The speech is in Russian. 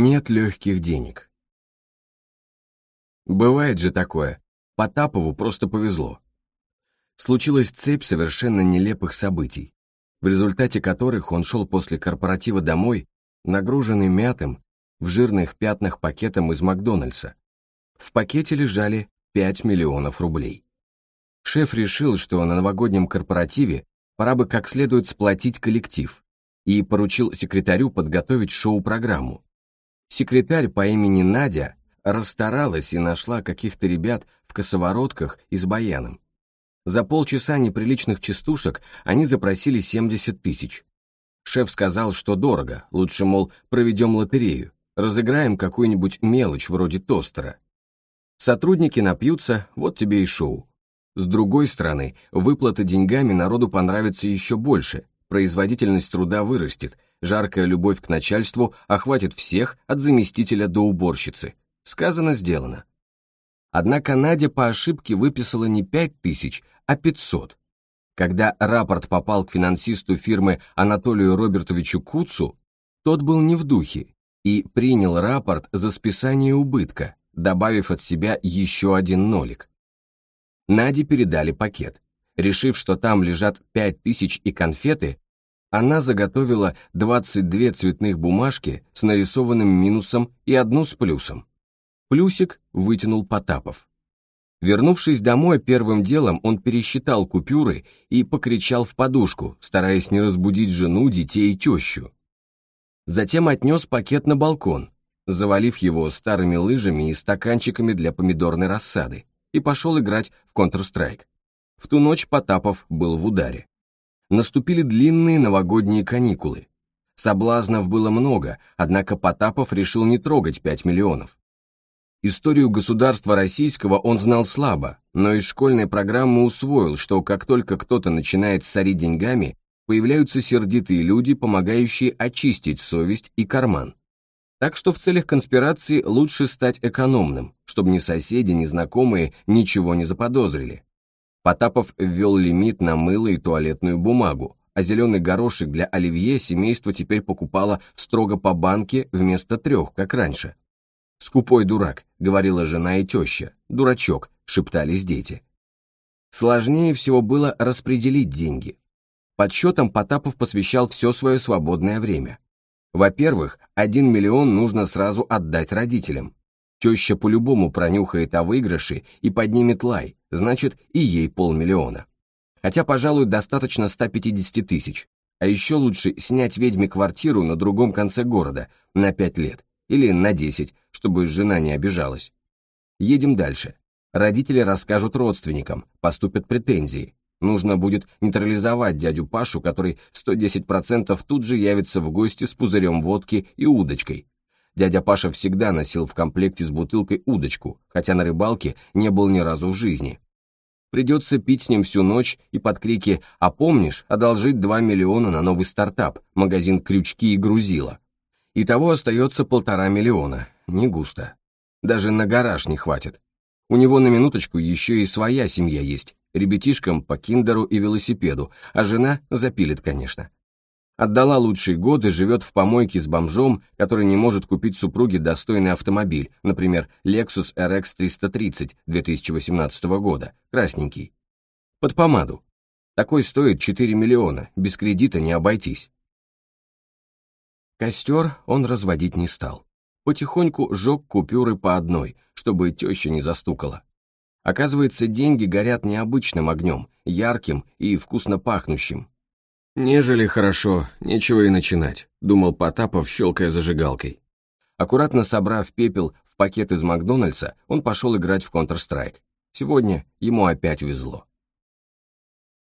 Нет легких денег. Бывает же такое. Потапову просто повезло. Случилась цепь совершенно нелепых событий, в результате которых он шел после корпоратива домой, нагруженный мятым, в жирных пятнах пакетом из Макдональдса. В пакете лежали 5 миллионов рублей. Шеф решил, что на новогоднем корпоративе пора бы как следует сплотить коллектив, и поручил секретарю подготовить шоу-программу, Секретарь по имени Надя расстаралась и нашла каких-то ребят в косоворотках и с баяном. За полчаса неприличных частушек они запросили 70 тысяч. Шеф сказал, что дорого, лучше, мол, проведем лотерею, разыграем какую-нибудь мелочь вроде тостера. Сотрудники напьются, вот тебе и шоу. С другой стороны, выплата деньгами народу понравится еще больше, производительность труда вырастет, жаркая любовь к начальству охватит всех от заместителя до уборщицы. Сказано, сделано. Однако Надя по ошибке выписала не пять тысяч, а пятьсот. Когда рапорт попал к финансисту фирмы Анатолию Робертовичу Куцу, тот был не в духе и принял рапорт за списание убытка, добавив от себя еще один нолик. Наде передали пакет. Решив, что там лежат пять тысяч и конфеты, она заготовила 22 цветных бумажки с нарисованным минусом и одну с плюсом. Плюсик вытянул Потапов. Вернувшись домой, первым делом он пересчитал купюры и покричал в подушку, стараясь не разбудить жену, детей и тещу. Затем отнес пакет на балкон, завалив его старыми лыжами и стаканчиками для помидорной рассады, и пошел играть в Counter-Strike. В ту ночь Потапов был в ударе наступили длинные новогодние каникулы. Соблазнов было много, однако Потапов решил не трогать 5 миллионов. Историю государства российского он знал слабо, но из школьной программы усвоил, что как только кто-то начинает сорить деньгами, появляются сердитые люди, помогающие очистить совесть и карман. Так что в целях конспирации лучше стать экономным, чтобы ни соседи, ни знакомые ничего не заподозрили. Потапов ввел лимит на мыло и туалетную бумагу, а зеленый горошек для оливье семейство теперь покупало строго по банке вместо трех, как раньше. «Скупой дурак», — говорила жена и теща, «дурачок», — шептались дети. Сложнее всего было распределить деньги. Подсчетам Потапов посвящал все свое свободное время. Во-первых, один миллион нужно сразу отдать родителям. Теща по-любому пронюхает о выигрыше и поднимет лай, значит и ей полмиллиона. Хотя, пожалуй, достаточно 150 тысяч. А еще лучше снять ведьме квартиру на другом конце города на 5 лет или на 10, чтобы жена не обижалась. Едем дальше. Родители расскажут родственникам, поступят претензии. Нужно будет нейтрализовать дядю Пашу, который 110% тут же явится в гости с пузырем водки и удочкой, Дядя Паша всегда носил в комплекте с бутылкой удочку, хотя на рыбалке не был ни разу в жизни. Придется пить с ним всю ночь и под крики «А помнишь?» одолжить 2 миллиона на новый стартап, магазин «Крючки и грузила». Итого остается полтора миллиона, не густо. Даже на гараж не хватит. У него на минуточку еще и своя семья есть, ребятишкам по киндеру и велосипеду, а жена запилит, конечно. Отдала лучшие годы, живет в помойке с бомжом, который не может купить супруге достойный автомобиль, например, Lexus RX 330 2018 года, красненький. Под помаду. Такой стоит 4 миллиона, без кредита не обойтись. Костер он разводить не стал. Потихоньку жег купюры по одной, чтобы теща не застукала. Оказывается, деньги горят необычным огнем, ярким и вкусно пахнущим, «Нежели хорошо, нечего и начинать», — думал Потапов, щелкая зажигалкой. Аккуратно собрав пепел в пакет из Макдональдса, он пошел играть в Counter-Strike. Сегодня ему опять везло.